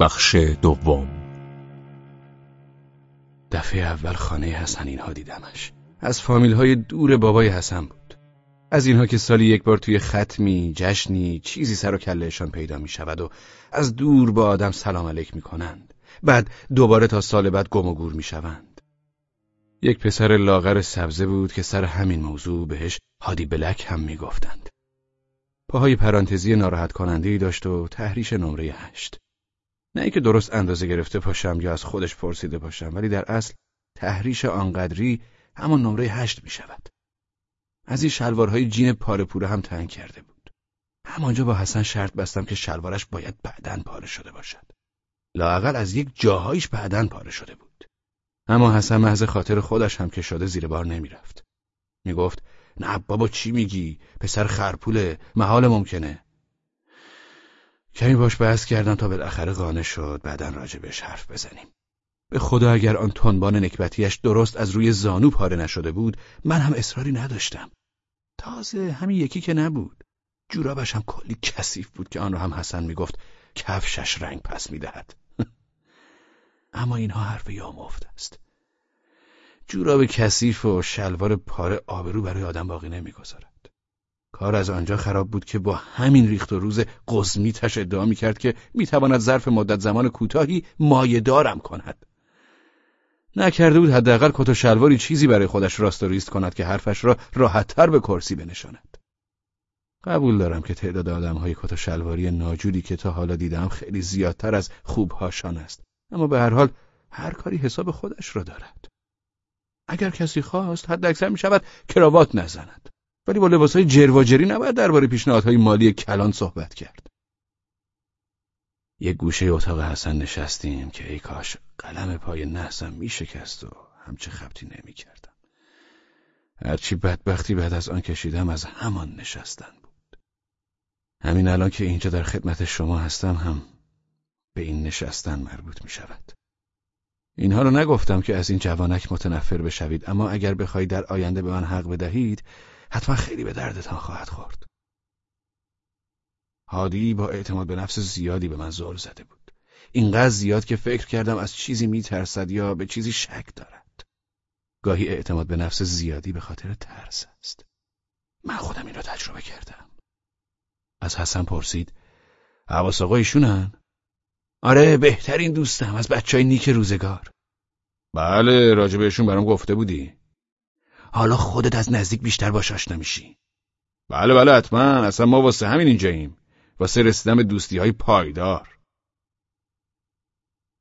بخش دوم دفعه اول خانه حسن اینها دیدمش از فامیل های دور بابای حسن بود از اینها که سالی یک بار توی ختمی، جشنی، چیزی سر و کلهشان پیدا می شود و از دور با آدم سلام علیک می کنند. بعد دوباره تا سال بعد گم و گور می شوند. یک پسر لاغر سبزه بود که سر همین موضوع بهش هادی بلک هم می گفتند. پاهای پرانتزی ناراحت کننده داشت و تحریش نمره هشت. نه که درست اندازه گرفته پاشم یا از خودش پرسیده باشم ولی در اصل تحریش آنقدری همان نمره هشت می شود. از این شلوارهای جین پاره پوره هم تنگ کرده بود. همانجا با حسن شرط بستم که شلوارش باید بعدن پاره شده باشد. لاقل از یک جاهایش بعدن پاره شده بود. اما حسن محض خاطر خودش هم که شده زیر بار نمی‌رفت. می‌گفت نه بابا چی میگی؟ پسر خرپوله محال ممکنه. کمی باش بحث کردم تا بالاخره قانع شد بعدا راجع بهش حرف بزنیم. به خدا اگر آن تنبان نکبتیش درست از روی زانو پاره نشده بود من هم اصراری نداشتم. تازه همین یکی که نبود. جورابش هم کلی کثیف بود که آن را هم حسن می‌گفت کفشش رنگ پس می‌دهد. اما اینها حرف یامفت است. جوراب کثیف و شلوار پاره آبرو برای آدم باقی نمی‌گذارد. کار از آنجا خراب بود که با همین ریخت و روز قزمیتش ادعا می‌کرد که می‌تواند ظرف مدت زمان کوتاهی مایه کند. نکرده بود حداقل کت و شلواری چیزی برای خودش راست و ریست کند که حرفش را راحتتر به کرسی بنشاند. قبول دارم که تعداد آدمهای کت و شلواری ناجوری که تا حالا دیدم خیلی زیادتر از خوبهاشان است. اما به هر حال هر کاری حساب خودش را دارد. اگر کسی خواست حد اکثر می شود کراوات نزند. ولی با لباسهای جرواجری نباید درباره پیشنهادهای مالی کلان صحبت کرد. یک گوشه اتاق حسن نشستیم که ای کاش قلم پای نحسم می شکست و همچه خبتی نمی کردم. هرچی بدبختی بعد از آن کشیدم از همان نشستن بود. همین الان که اینجا در خدمت شما هستم هم به این نشستن مربوط می شود. اینها رو نگفتم که از این جوانک متنفر بشوید اما اگر بخواهید در آینده به من حق بدهید حتما خیلی به دردتان خواهد خورد. هادی با اعتماد به نفس زیادی به من زل زده بود. اینقدر زیاد که فکر کردم از چیزی میترسد یا به چیزی شک دارد. گاهی اعتماد به نفس زیادی به خاطر ترس است. من خودم این را تجربه کردم. از حسن پرسید حواس آقا ایشونن؟ آره بهترین دوستم از بچه های نیک روزگار. بله راجع بهشون برام گفته بودی. حالا خودت از نزدیک بیشتر باش آشنا میشی. بله بله حتما. اصلا ما واسه همین اینجاییم. واسه رسیدن به دوستی های پایدار.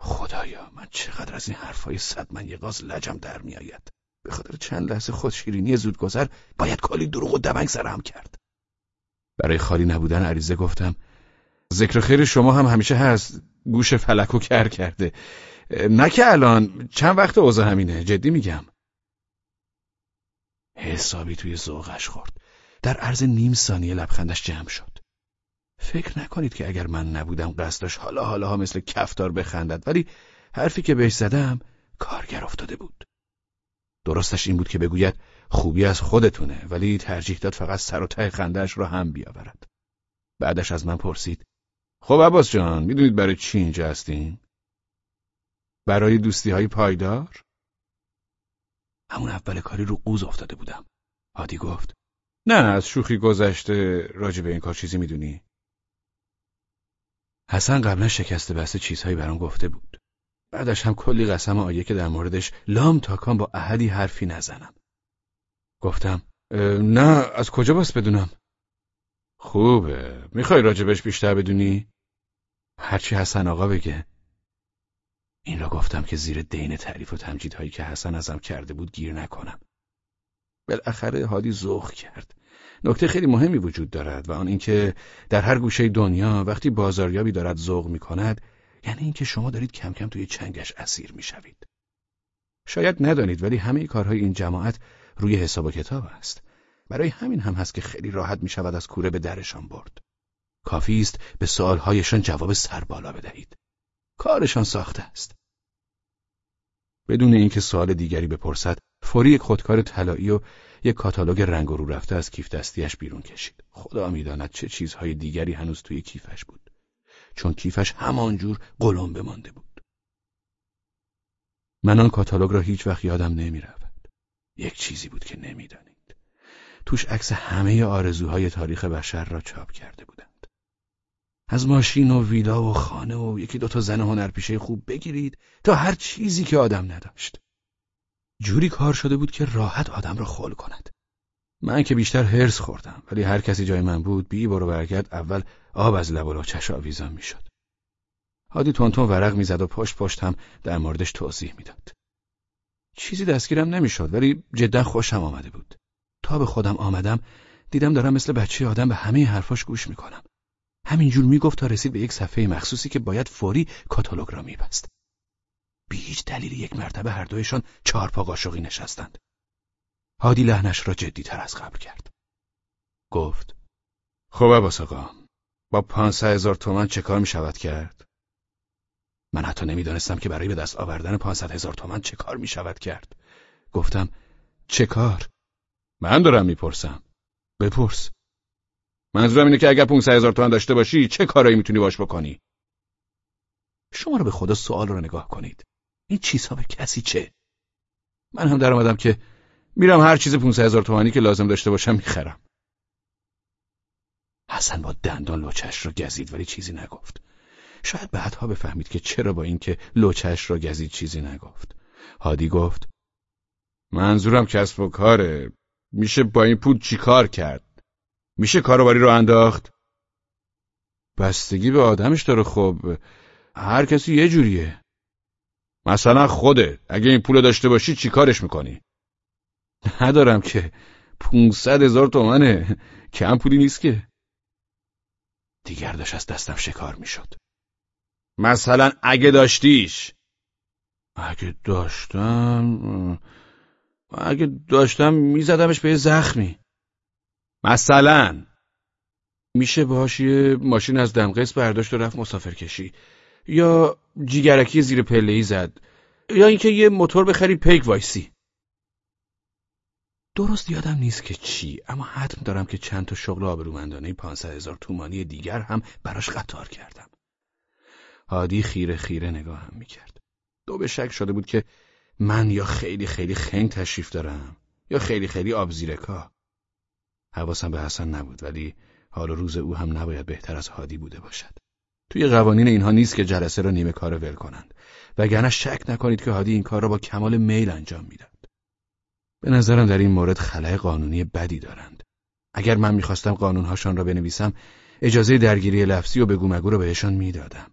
خدایا من چقدر از این حرفای صد من یه غاز لجم در میآید. به خاطر چند لحظه خودشیرینی زودگذر باید کالی دروغ و دبنگ سرم کرد. برای خالی نبودن عریضه گفتم ذکر خیر شما هم همیشه هست. گوش فلکو کر کرده. نه که الان. چند وقت اوضاع همینه؟ جدی میگم. حسابی توی ذوقش خورد در عرض نیم ثانیه لبخندش جمع شد فکر نکنید که اگر من نبودم قصدش حالا حالا ها مثل کفتار بخندد ولی حرفی که بهش زدم کارگر افتاده بود درستش این بود که بگوید خوبی از خودتونه ولی ترجیح داد فقط سر و ته خندهش را هم بیاورد بعدش از من پرسید خب عباس جان می‌دونید برای چی اینجا هستین؟ برای دوستی های پایدار؟ همون اول کاری رو قوز افتاده بودم هادی گفت نه از شوخی گذشته راجع به این کار چیزی می‌دونی؟ حسن قبلا شکسته بسته چیزهایی برام گفته بود. بعدش هم کلی قسم آیه که در موردش لام تاکان با احدی حرفی نزنم. گفتم نه از کجا باس بدونم؟ خوبه می‌خوای راجبش بیشتر بدونی؟ هرچی حسن آقا بگه. این را گفتم که زیر دین تعریف و تمجیدهایی که حسن ازم کرده بود گیر نکنم. بالاخره هادی زخ کرد. نکته خیلی مهمی وجود دارد و آن اینکه در هر گوشه دنیا وقتی بازاریابی دارد ذوق می کند یعنی اینکه شما دارید کم کم توی چنگش اسیر می شوید. شاید ندانید ولی همه کارهای این جماعت روی حساب و کتاب است. برای همین هم هست که خیلی راحت می شود از کوره به درشان برد. کافی است به سوالهایشان جواب سر بالا بدهید. کارشان ساخته است. بدون اینکه سوال دیگری بپرسد فوری یک خودکار طلایی و یک کاتالوگ رنگ رو رفته از کیف دستیش بیرون کشید. خدا می‌داند چه چیزهای دیگری هنوز توی کیفش بود. چون کیفش همانجور قلم بمانده بود. من آن کاتالوگ را هیچ وقت یادم نمی رود. یک چیزی بود که نمی‌دانید. توش عکس همه آرزوهای تاریخ بشر را چاپ کرده بودند. از ماشین و ویلا و خانه و یکی دوتا زن هنرپیشه خوب بگیرید تا هر چیزی که آدم نداشت. جوری کار شده بود که راحت آدم را خول کند. من که بیشتر هرس خوردم ولی هر کسی جای من بود بی برو برگرد اول آب از لب و لاچش آویزان می‌شد. هادی تونتون ورق می‌زد و پشت پشت هم در موردش توضیح می‌داد. چیزی دستگیرم نمی‌شد ولی جدا خوشم آمده بود. تا به خودم آمدم دیدم دارم مثل بچه آدم به همه حرفاش گوش می‌کنم. همینجور می‌گفت تا رسید به یک صفحه مخصوصی که باید فوری کاتالوگ را میبست. بی هیچ دلیلی یک مرتبه هر دویشان چهار پا قاشقی نشستند. هادی لحنش را جدی تر از قبل کرد. گفت خب عباس آقا با پانسه هزار تومن چه کار می شود کرد؟ من حتی نمی‌دانستم که برای به دست آوردن پانصد هزار تومن چه کار می شود کرد. گفتم چه کار؟ من دارم می‌پرسم. بپرس. منظورم اینه که اگر 500 هزار تومن داشته باشی چه کارایی می‌تونی باش بکنی؟ شما رو به خدا سوال رو نگاه کنید. این چیزها به کسی چه؟ من هم در آمدم که میرم هر چیز 500 هزار تومانی که لازم داشته باشم می‌خرم. حسن با دندان لوچش را گزید ولی چیزی نگفت. شاید بعدها بفهمید که چرا با اینکه لوچش را گزید چیزی نگفت. هادی گفت منظورم کسب و کاره میشه با این پول چیکار کرد؟ میشه کاروباری رو انداخت؟ بستگی به آدمش داره خب. هر کسی یه جوریه. مثلا خوده اگه این پول داشته باشی چی کارش می‌کنی؟ ندارم که. پونصد هزار تومنه. کم پولی نیست که. دیگر داشت از دستم شکار می‌شد. مثلا اگه داشتیش. اگه داشتم اگه داشتم میزدمش به زخمی. مثلا. میشه باهاش یه ماشین از دمقیس برداشت و رفت مسافر کشی یا جیگرکی زیر پله زد. یا اینکه یه موتور بخری پیک وایسی. درست یادم نیست که چی اما حتم دارم که چند تا شغل آبرومندانه 500 هزار تومانی دیگر هم براش قطار کردم. هادی خیره خیره نگاهم می‌کرد. دو به شک شده بود که من یا خیلی خیلی خنگ تشریف دارم یا خیلی خیلی آب زیرکا حواسم به حسن نبود ولی حال روز او هم نباید بهتر از هادی بوده باشد. توی قوانین اینها نیست که جلسه را نیمه کار ول کنند. وگرنه شک نکنید که هادی این کار را با کمال میل انجام می‌داد. به نظرم در این مورد خلای قانونی بدی دارند. اگر من می‌خواستم قانونهاشان را بنویسم اجازه درگیری لفظی و بگو مگو را بهشان می‌دادم.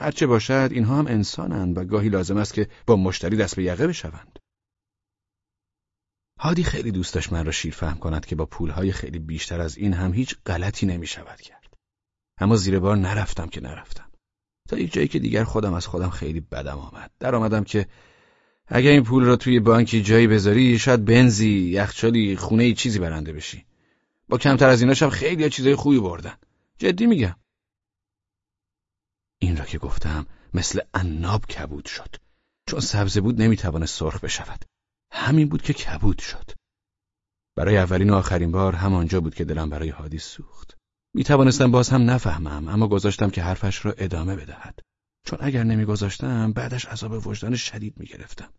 هرچه باشد اینها هم انسانند و گاهی لازم است که با مشتری دست به یقه بشوند. هادی خیلی دوست داشت من را شیر فهم کند که با پولهای خیلی بیشتر از این هم هیچ غلطی نمی شود کرد. اما زیر بار نرفتم که نرفتم. تا یک جایی که دیگر خودم از خودم خیلی بدم آمد. در آمدم که اگر این پول را توی بانکی جایی بذاری شاید بنزی، یخچالی، خونه چیزی برنده بشی. با کمتر از ایناش هم خیلی چیزای خوبی بردن. جدی میگم. این را که گفتم مثل اناب کبود شد. چون سبزه بود نمی‌توانه سرخ بشود. همین بود که کبود شد. برای اولین و آخرین بار همانجا بود که دلم برای حادی سوخت. می توانستم باز هم نفهمم اما گذاشتم که حرفش را ادامه بدهد. چون اگر نمیگذاشتم بعدش عذاب وجدان شدید می گرفتم.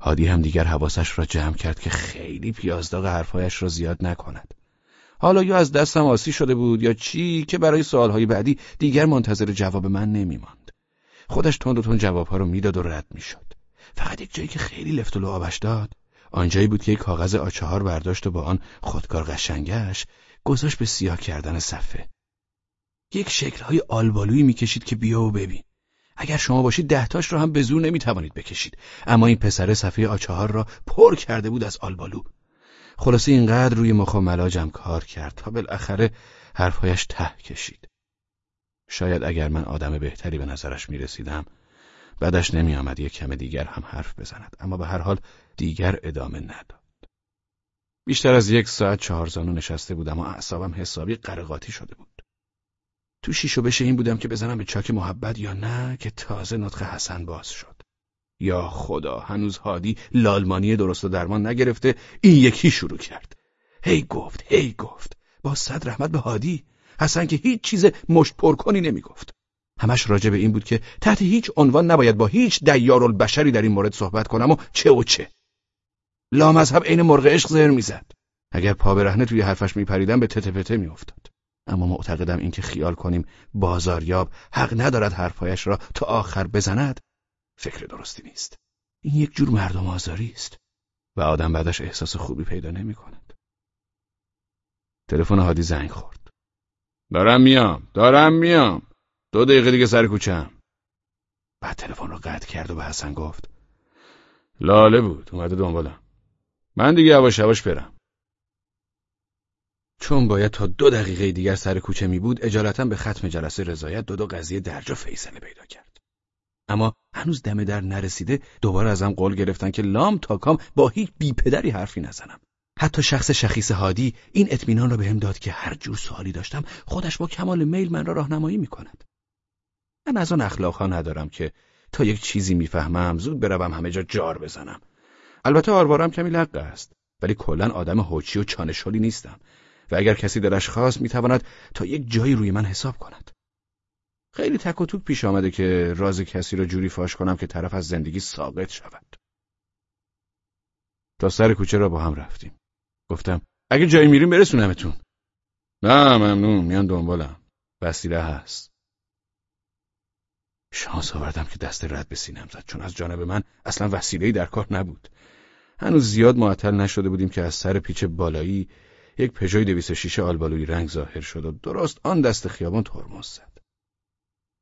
هادی هم دیگر حواسش را جمع کرد که خیلی پیازداغ حرفهایش را زیاد نکند. حالا یا از دستم آسی شده بود یا چی که برای سوالهای بعدی دیگر منتظر جواب من نمیماند. خودش تند و تند جوابها رو می‌داد و رد می‌شد. فقط یک جایی که خیلی لفت و آبش داد. آنجایی بود که یک کاغذ آچهار برداشت و با آن خودکار قشنگش گذاشت به سیاه کردن صفحه. یک شکلهای آلبالویی می‌کشید که بیا و ببین. اگر شما باشید دهتاش را هم به زور نمی‌توانید بکشید. اما این پسر صفحه آچهار را پر کرده بود از آلبالو. خلاصه اینقدر روی مخ و ملاجم کار کرد تا بالاخره حرفهایش ته کشید. شاید اگر من آدم بهتری به نظرش می‌رسیدم بعدش نمی آمد یک کم دیگر هم حرف بزند اما به هر حال دیگر ادامه نداد. بیشتر از یک ساعت چهار زانو نشسته بودم و اعصابم حسابی قرقاتی شده بود. تو شیشو بشه این بودم که بزنم به چاک محبت یا نه که تازه نطق حسن باز شد. یا خدا هنوز هادی لالمانی درست و درمان نگرفته این یکی شروع کرد. هی گفت هی گفت با صد رحمت به هادی حسن که هیچ چیز مشت پرکنی نمی‌گفت. همش راجع به این بود که تحت هیچ عنوان نباید با هیچ دیارالبشری در این مورد صحبت کنم و چه و چه لامذهب عین مرغ عشق زر می‌زد اگر پا برهنه توی حرفش میپریدم به تته پته میافتاد اما معتقدم اینکه خیال کنیم بازاریاب حق ندارد حرفهایش را تا آخر بزند فکر درستی نیست این یک جور مردم آزاری است و آدم بعدش احساس خوبی پیدا نمی کند. تلفن هادی زنگ خورد. دارم میام، دارم میام. دو دقیقه دیگه سر کوچم. بعد تلفن رو قطع کرد و به حسن گفت. لاله بود، اومده دنبالم. من دیگه یواش یواش برم. چون باید تا دو دقیقه دیگر سر کوچه می بود اجالتا به ختم جلسه رضایت دو دو قضیه درجا فیصله پیدا کرد. اما هنوز دم در نرسیده دوباره ازم قول گرفتن که لام تا کام با هیچ بیپدری حرفی نزنم حتی شخص شخیص هادی این اطمینان را بهم داد که هر جور سوالی داشتم خودش با کمال میل من را راهنمایی می‌کند من از آن اخلاقها ندارم که تا یک چیزی می‌فهمم زود بروم همه جا جار بزنم البته آروارم کمی لقه است ولی کلا آدم هوچی و چانشولی نیستم و اگر کسی دلش خواست می‌تواند تا یک جایی روی من حساب کند خیلی تک و توک پیش آمده که راز کسی را جوری فاش کنم که طرف از زندگی ساقط شود. تا سر کوچه را با هم رفتیم. گفتم اگه جایی میریم برسونمتون. نه ممنون میان دنبالم. وسیله هست. شانس آوردم که دست رد به سینم زد چون از جانب من اصلا وسیله‌ای در کار نبود. هنوز زیاد معطل نشده بودیم که از سر پیچ بالایی یک پژوی 206 آلبالوی رنگ ظاهر شد و درست آن دست خیابان ترمز زد.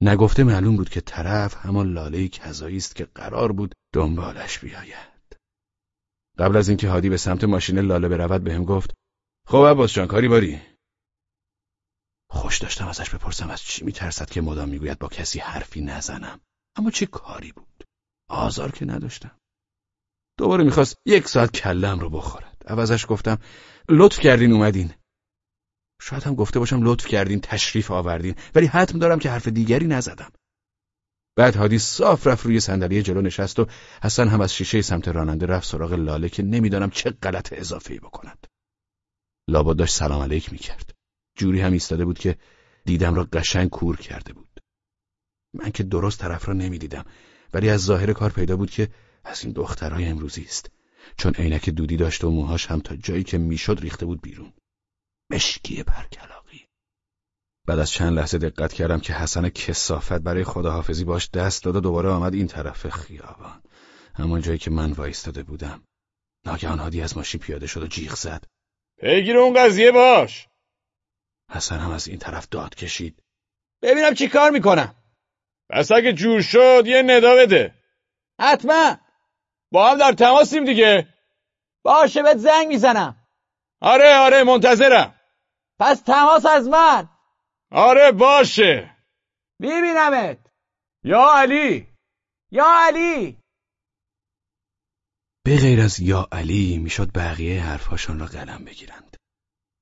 نگفته معلوم بود که طرف همان لاله کذایی است که قرار بود دنبالش بیاید. قبل از اینکه هادی به سمت ماشین لاله برود بهم گفت: "خب عباس جان کاری باری؟" خوش داشتم ازش بپرسم از چی میترسد که مدام می‌گوید با کسی حرفی نزنم. اما چه کاری بود؟ آزار که نداشتم. دوباره می‌خواست یک ساعت کلم رو بخورد. عوضش گفتم: "لطف کردین اومدین. شاید هم گفته باشم لطف کردین تشریف آوردین ولی حتم دارم که حرف دیگری نزدم بعد هادی صاف رفت روی صندلی جلو نشست و حسن هم از شیشه سمت راننده رفت سراغ لاله که نمی‌دانم چه غلط اضافه‌ای بکند لابد داشت سلام علیک می‌کرد جوری هم ایستاده بود که دیدم را قشنگ کور کرده بود. من که درست طرف را نمی‌دیدم ولی از ظاهر کار پیدا بود که از این دخترای امروزی است. چون عینک دودی داشت و موهاش هم تا جایی که می‌شد ریخته بود بیرون. مشکی برکلاقی بعد از چند لحظه دقت کردم که حسن کسافت برای خداحافظی باش دست داد و دوباره آمد این طرف خیابان. همون جایی که من وایستاده بودم. ناگهان هادی از ماشین پیاده شد و جیغ زد. پیگیر اون قضیه باش! حسن هم از این طرف داد کشید. ببینم چی کار می‌کنم. پس اگه جور شد یه ندا بده. حتما. با هم در تماسیم دیگه. باشه بهت زنگ می‌زنم. آره آره منتظرم. پس تماس از من. آره باشه. میبینمت. یا علی. یا علی. به غیر از یا علی می‌شد بقیه حرفهاشان را قلم بگیرند.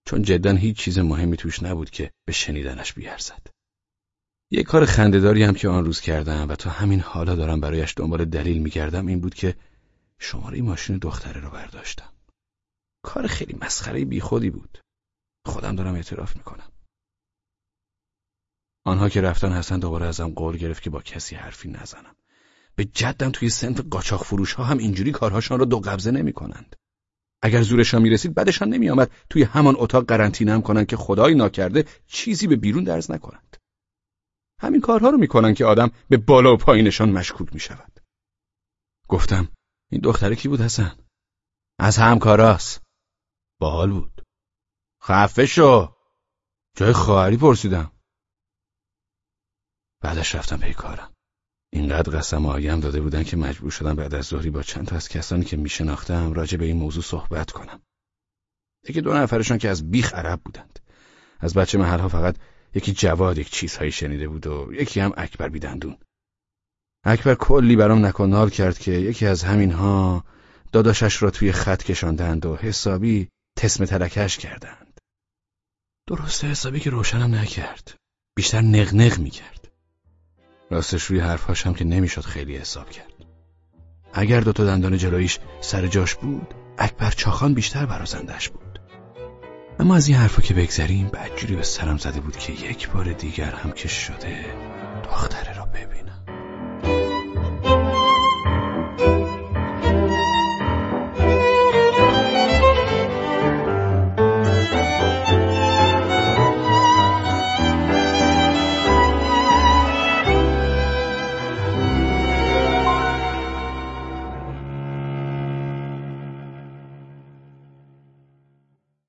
چون جدا هیچ چیز مهمی توش نبود که به شنیدنش بیارزد. یک کار خندهداری هم که آن روز کردم و تا همین حالا دارم برایش دنبال دلیل میگردم این بود که شماره ماشین دختره رو برداشتم. کار خیلی مسخره بیخودی بود. خودم دارم اعتراف می‌کنم. آنها که رفتن حسن دوباره ازم قول گرفت که با کسی حرفی نزنم. به جدم توی سنف قاچاق فروش ها هم اینجوری کارهاشان را دو قبضه نمی کنند. اگر زورشان می‌رسید بعدشان نمیآمد توی همان اتاق قرنطینه هم کنند که خدایی ناکرده چیزی به بیرون درز نکنند. همین کارها رو می‌کنن که آدم به بالا و پایینشان مشکوک می شود. گفتم این دختره کی بود حسن؟ از همکاراست. باحال بود. خفه شو. جای خواهری پرسیدم. بعدش رفتم پی کارم. اینقدر قسم آیم داده بودن که مجبور شدم بعد از ظهری با چند تا از کسانی که میشناختم راجع به این موضوع صحبت کنم. یکی دو نفرشان که از بیخ عرب بودند. از بچه محلها فقط یکی جواد یک چیزهایی شنیده بود و یکی هم اکبر بیدندون. اکبر کلی برام نکنال کرد که یکی از همینها داداشش را توی خط کشاندند و حسابی تسم تلکش کردند. درسته حسابی که روشنم نکرد. بیشتر نغنغ می‌کرد. راستش روی هم که نمی‌شد خیلی حساب کرد. اگر دوتا دندان جلویش سر جاش بود، اکبر چاخان بیشتر برازندش بود. اما از این حرفا که بگذریم بدجوری به سرم زده بود که یک بار دیگر هم که شده دختر